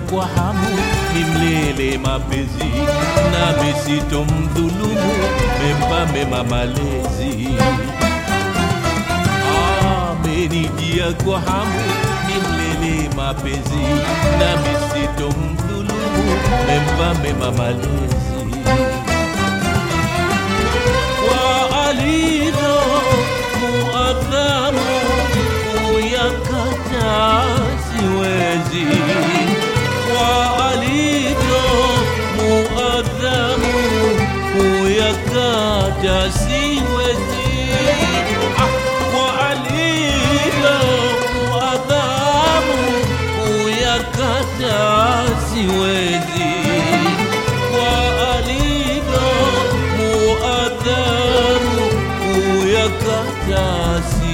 kwa hamu nimlele mapenzi nami sitomdhulumu memba mema malezi. Amenijia kwa hamu nimlele mapenzi nami sitomdhulumu memba mema الذنب ويكاد تاسي وزيد. وقليلا وأدام ويكاد تاسي وزيد. وقليلا وأدام ويكاد تاسي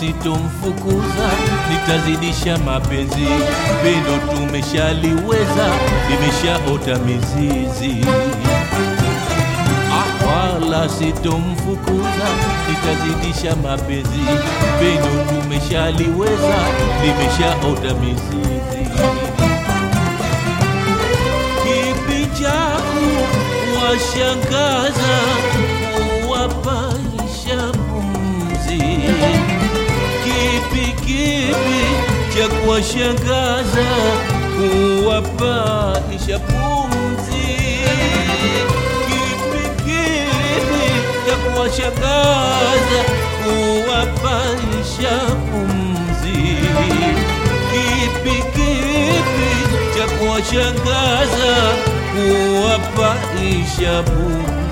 sitomfukuza, nitazidisha mapenzi. Pendo tumeshaliweza, limeshaota mizizi. Ah, wala sitomfukuza, nitazidisha mapenzi. Pendo tumeshaliweza, limeshaota mizizi. Kipi chaku washangaza Kipi cha kuwashangaza kuwapaisha pumzi? Kipi kipi cha kuwashangaza kuwapaisha pumzi? Kipi kipi cha kuwashangaza kuwapaisha pumzi?